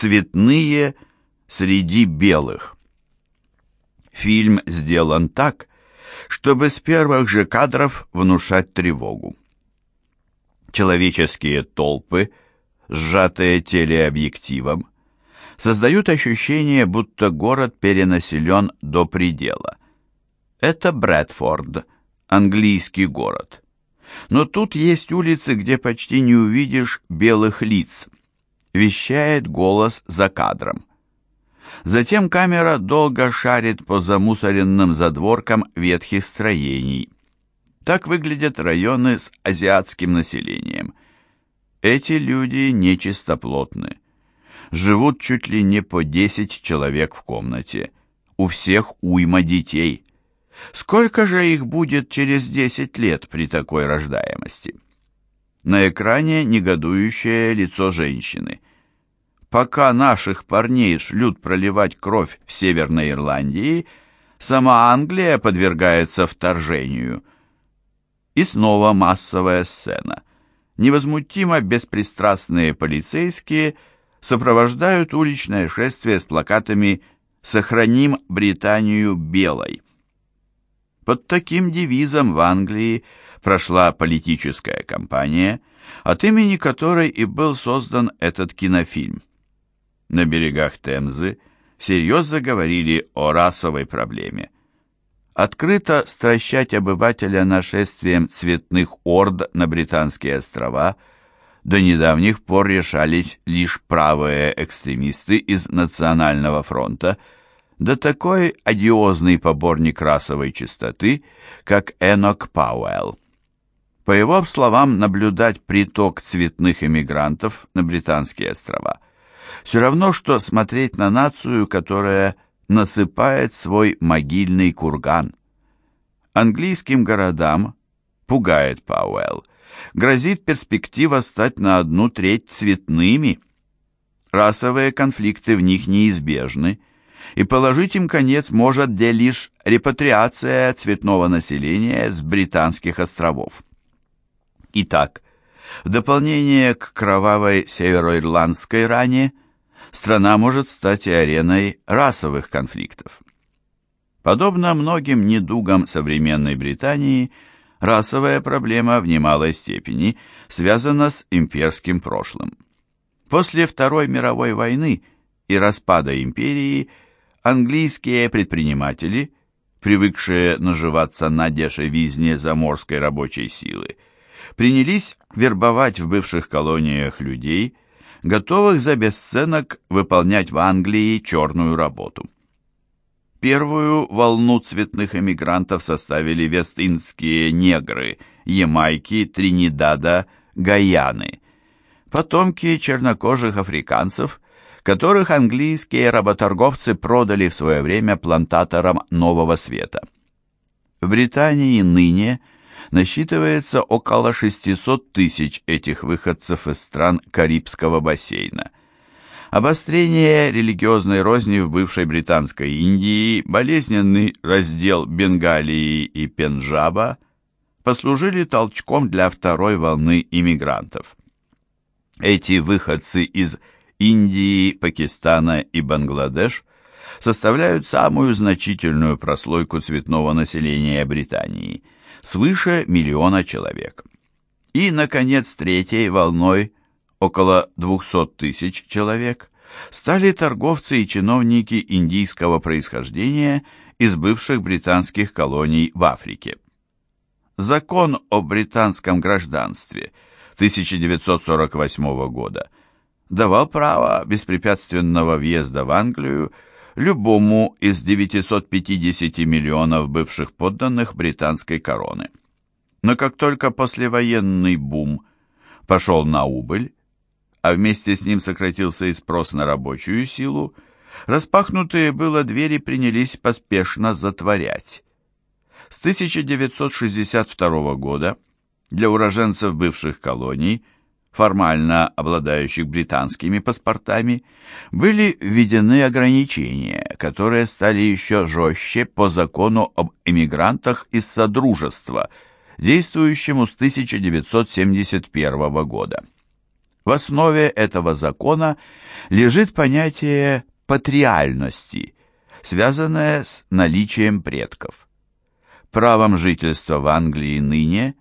Цветные среди белых. Фильм сделан так, чтобы с первых же кадров внушать тревогу. Человеческие толпы, сжатые телеобъективом, создают ощущение, будто город перенаселен до предела. Это Брэдфорд, английский город. Но тут есть улицы, где почти не увидишь белых лиц. Вещает голос за кадром. Затем камера долго шарит по замусоренным задворкам ветхих строений. Так выглядят районы с азиатским населением. Эти люди нечистоплотны. Живут чуть ли не по 10 человек в комнате. У всех уйма детей. Сколько же их будет через 10 лет при такой рождаемости? На экране негодующее лицо женщины. Пока наших парней шлют проливать кровь в Северной Ирландии, сама Англия подвергается вторжению. И снова массовая сцена. Невозмутимо беспристрастные полицейские сопровождают уличное шествие с плакатами «Сохраним Британию белой». Под таким девизом в Англии прошла политическая кампания, от имени которой и был создан этот кинофильм на берегах Темзы всерьез заговорили о расовой проблеме. Открыто стращать обывателя нашествием цветных орд на британские острова до недавних пор решались лишь правые экстремисты из Национального фронта, да такой одиозный поборник расовой чистоты, как Энок Пауэлл. По его словам, наблюдать приток цветных эмигрантов на британские острова – все равно, что смотреть на нацию, которая насыпает свой могильный курган. Английским городам, пугает Пауэлл, грозит перспектива стать на одну треть цветными. Расовые конфликты в них неизбежны, и положить им конец может где лишь репатриация цветного населения с британских островов. Итак, в дополнение к кровавой североирландской ране, страна может стать и ареной расовых конфликтов. Подобно многим недугам современной Британии, расовая проблема в немалой степени связана с имперским прошлым. После Второй мировой войны и распада империи английские предприниматели, привыкшие наживаться на дешевизне заморской рабочей силы, принялись вербовать в бывших колониях людей, готовых за бесценок выполнять в Англии черную работу. Первую волну цветных эмигрантов составили вестинские негры, Ямайки, Тринидада, Гаяны, потомки чернокожих африканцев, которых английские работорговцы продали в свое время плантаторам Нового Света. В Британии ныне – насчитывается около 600 тысяч этих выходцев из стран Карибского бассейна. Обострение религиозной розни в бывшей Британской Индии, болезненный раздел Бенгалии и Пенджаба послужили толчком для второй волны иммигрантов. Эти выходцы из Индии, Пакистана и Бангладеш составляют самую значительную прослойку цветного населения Британии – свыше миллиона человек. И, наконец, третьей волной, около 200 тысяч человек, стали торговцы и чиновники индийского происхождения из бывших британских колоний в Африке. Закон о британском гражданстве 1948 года давал право беспрепятственного въезда в Англию любому из 950 миллионов бывших подданных британской короны. Но как только послевоенный бум пошел на убыль, а вместе с ним сократился и спрос на рабочую силу, распахнутые было двери принялись поспешно затворять. С 1962 года для уроженцев бывших колоний – формально обладающих британскими паспортами, были введены ограничения, которые стали еще жестче по закону об эмигрантах из Содружества, действующему с 1971 года. В основе этого закона лежит понятие патриальности, связанное с наличием предков. Правом жительства в Англии ныне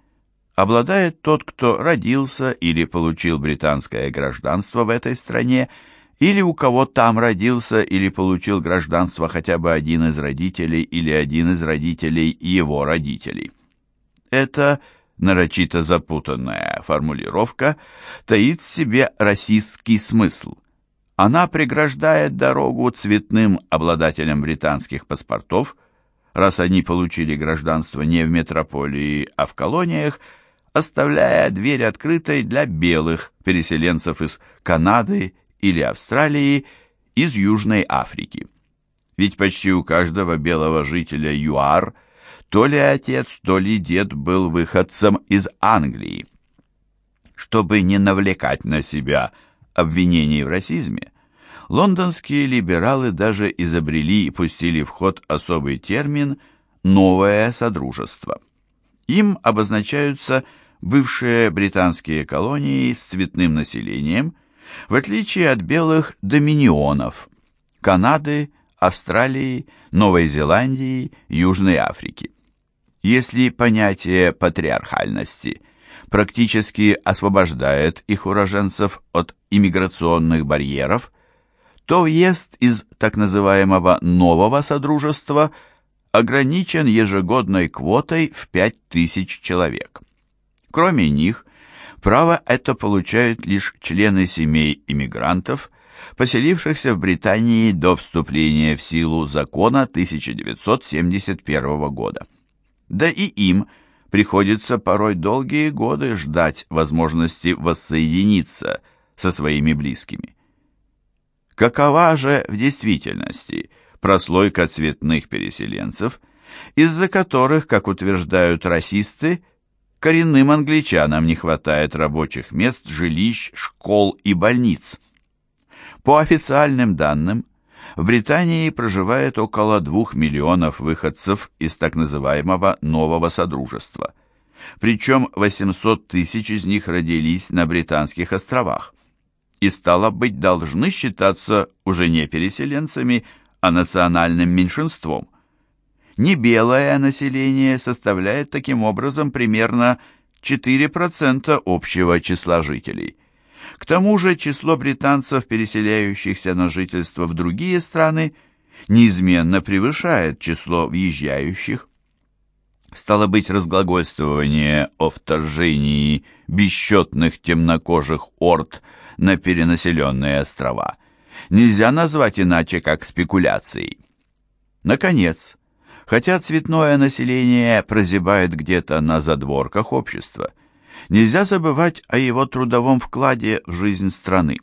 обладает тот, кто родился или получил британское гражданство в этой стране, или у кого там родился или получил гражданство хотя бы один из родителей или один из родителей его родителей. Это нарочито запутанная формулировка таит в себе российский смысл. Она преграждает дорогу цветным обладателям британских паспортов, раз они получили гражданство не в метрополии, а в колониях, оставляя дверь открытой для белых переселенцев из Канады или Австралии, из Южной Африки. Ведь почти у каждого белого жителя ЮАР – то ли отец, то ли дед был выходцем из Англии. Чтобы не навлекать на себя обвинений в расизме, лондонские либералы даже изобрели и пустили в ход особый термин «новое содружество». Им обозначаются бывшие британские колонии с цветным населением, в отличие от белых доминионов – Канады, Австралии, Новой Зеландии, Южной Африки. Если понятие патриархальности практически освобождает их уроженцев от иммиграционных барьеров, то въезд из так называемого «нового содружества» ограничен ежегодной квотой в 5000 человек. Кроме них, право это получают лишь члены семей иммигрантов, поселившихся в Британии до вступления в силу закона 1971 года да и им приходится порой долгие годы ждать возможности воссоединиться со своими близкими. Какова же в действительности прослойка цветных переселенцев, из-за которых, как утверждают расисты, коренным англичанам не хватает рабочих мест, жилищ, школ и больниц? По официальным данным, в Британии проживает около 2 миллионов выходцев из так называемого «нового содружества». Причем 800 тысяч из них родились на Британских островах. И стало быть, должны считаться уже не переселенцами, а национальным меньшинством. Небелое население составляет таким образом примерно 4% общего числа жителей – к тому же число британцев, переселяющихся на жительство в другие страны, неизменно превышает число въезжающих. Стало быть, разглагольствование о вторжении бесчетных темнокожих орд на перенаселенные острова нельзя назвать иначе, как спекуляцией. Наконец, хотя цветное население прозябает где-то на задворках общества, нельзя забывать о его трудовом вкладе в жизнь страны.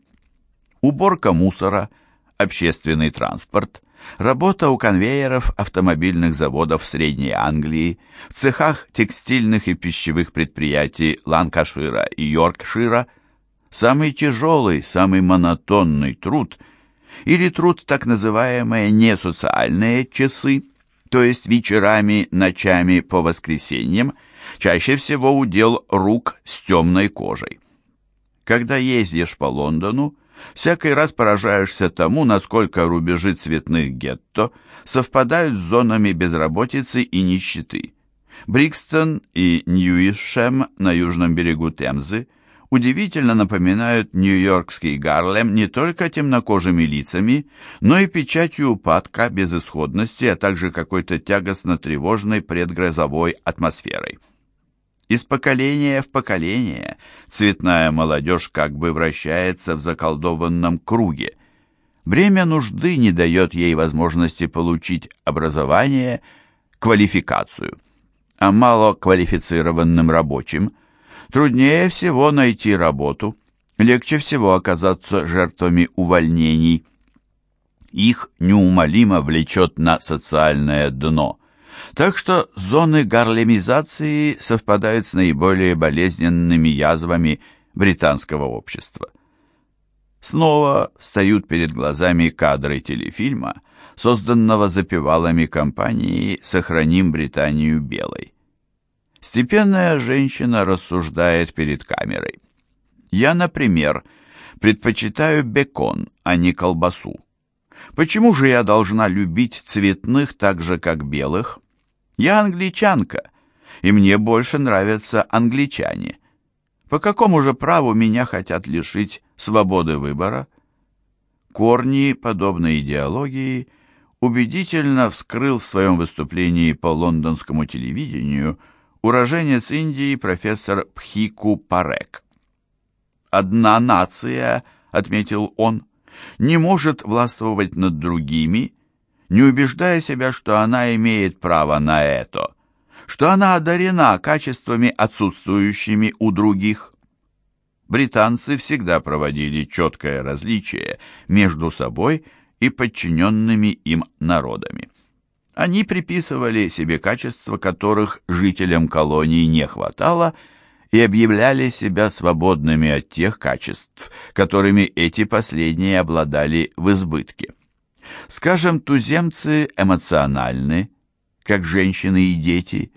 Уборка мусора, общественный транспорт, работа у конвейеров автомобильных заводов Средней Англии, в цехах текстильных и пищевых предприятий Ланкашира и Йоркшира, самый тяжелый, самый монотонный труд или труд так называемые несоциальные часы, то есть вечерами, ночами по воскресеньям – чаще всего удел рук с темной кожей. Когда ездишь по Лондону, всякий раз поражаешься тому, насколько рубежи цветных гетто совпадают с зонами безработицы и нищеты. Брикстон и Ньюишем на южном берегу Темзы удивительно напоминают нью-йоркский Гарлем не только темнокожими лицами, но и печатью упадка, безысходности, а также какой-то тягостно-тревожной предгрозовой атмосферой. Из поколения в поколение цветная молодежь как бы вращается в заколдованном круге. Бремя нужды не дает ей возможности получить образование, квалификацию. А малоквалифицированным рабочим труднее всего найти работу, легче всего оказаться жертвами увольнений. Их неумолимо влечет на социальное дно – так что зоны гарлемизации совпадают с наиболее болезненными язвами британского общества. Снова встают перед глазами кадры телефильма, созданного запевалами компании «Сохраним Британию белой». Степенная женщина рассуждает перед камерой. Я, например, предпочитаю бекон, а не колбасу. Почему же я должна любить цветных так же, как белых? Я англичанка, и мне больше нравятся англичане. По какому же праву меня хотят лишить свободы выбора? Корни подобной идеологии убедительно вскрыл в своем выступлении по лондонскому телевидению уроженец Индии профессор Пхику Парек. «Одна нация», — отметил он, — «не может властвовать над другими, не убеждая себя, что она имеет право на это, что она одарена качествами, отсутствующими у других». Британцы всегда проводили четкое различие между собой и подчиненными им народами. Они приписывали себе качества, которых жителям колонии не хватало, и объявляли себя свободными от тех качеств, которыми эти последние обладали в избытке. Скажем, туземцы эмоциональны, как женщины и дети,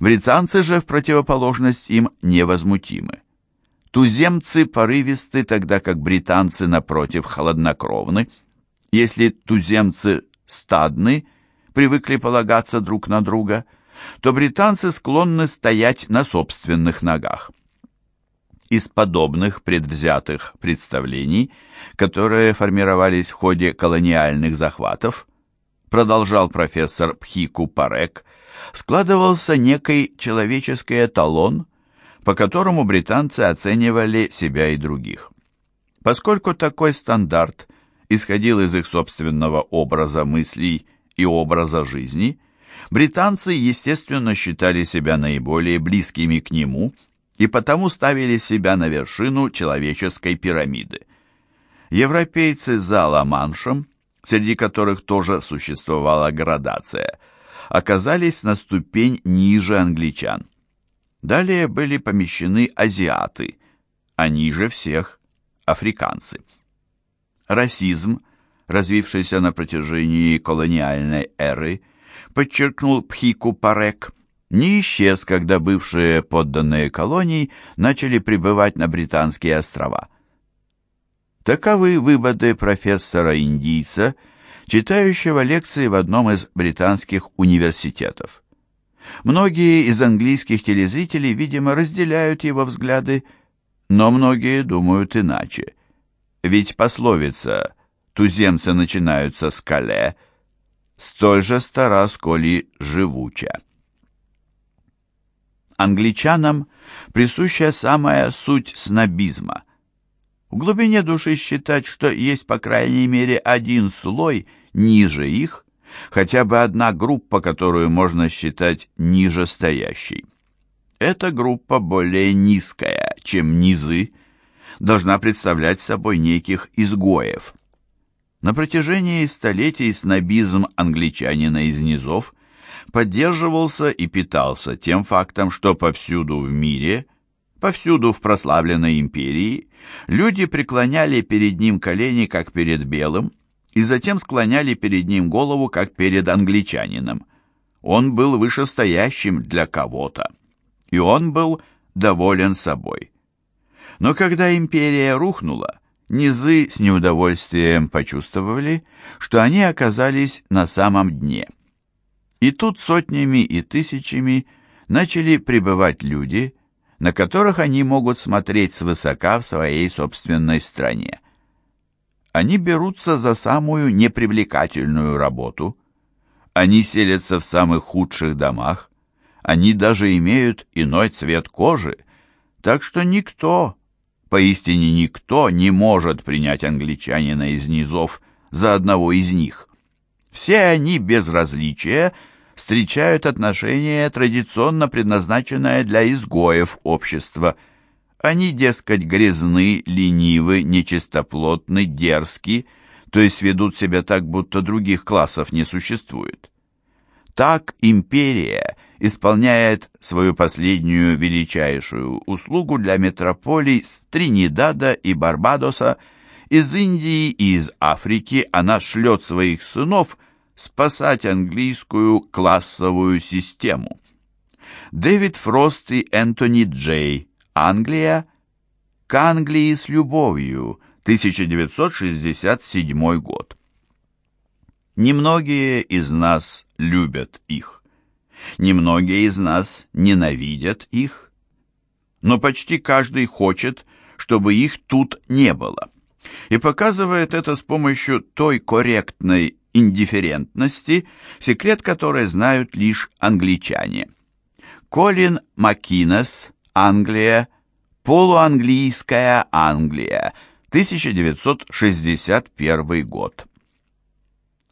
британцы же в противоположность им невозмутимы. Туземцы порывисты, тогда как британцы, напротив, холоднокровны. Если туземцы стадны, привыкли полагаться друг на друга, то британцы склонны стоять на собственных ногах. Из подобных предвзятых представлений, которые формировались в ходе колониальных захватов, продолжал профессор Пхику Парек, складывался некий человеческий эталон, по которому британцы оценивали себя и других. Поскольку такой стандарт исходил из их собственного образа мыслей и образа жизни, британцы, естественно, считали себя наиболее близкими к нему и потому ставили себя на вершину человеческой пирамиды. Европейцы за Ла-Маншем, среди которых тоже существовала градация, оказались на ступень ниже англичан. Далее были помещены азиаты, а ниже всех – африканцы. Расизм – развившийся на протяжении колониальной эры, подчеркнул Пхику Парек, не исчез, когда бывшие подданные колоний начали прибывать на Британские острова. Таковы выводы профессора-индийца, читающего лекции в одном из британских университетов. Многие из английских телезрителей, видимо, разделяют его взгляды, но многие думают иначе. Ведь пословица туземцы начинаются с кале, столь же стара, сколь и живуча. Англичанам присуща самая суть снобизма. В глубине души считать, что есть по крайней мере один слой ниже их, хотя бы одна группа, которую можно считать ниже стоящей. Эта группа более низкая, чем низы, должна представлять собой неких изгоев – на протяжении столетий снобизм англичанина из низов поддерживался и питался тем фактом, что повсюду в мире, повсюду в прославленной империи, люди преклоняли перед ним колени, как перед белым, и затем склоняли перед ним голову, как перед англичанином. Он был вышестоящим для кого-то, и он был доволен собой. Но когда империя рухнула, Низы с неудовольствием почувствовали, что они оказались на самом дне. И тут сотнями и тысячами начали прибывать люди, на которых они могут смотреть свысока в своей собственной стране. Они берутся за самую непривлекательную работу, они селятся в самых худших домах, они даже имеют иной цвет кожи, так что никто Поистине никто не может принять англичанина из низов за одного из них. Все они без различия встречают отношение, традиционно предназначенное для изгоев общества. Они, дескать, грязны, ленивы, нечистоплотны, дерзки, то есть ведут себя так, будто других классов не существует. Так империя исполняет свою последнюю величайшую услугу для метрополий с Тринидада и Барбадоса, из Индии и из Африки она шлет своих сынов спасать английскую классовую систему. Дэвид Фрост и Энтони Джей, Англия, К Англии с любовью, 1967 год. Немногие из нас любят их. Немногие из нас ненавидят их. Но почти каждый хочет, чтобы их тут не было. И показывает это с помощью той корректной индифферентности, секрет которой знают лишь англичане. Колин Макинес, Англия, полуанглийская Англия, 1961 год.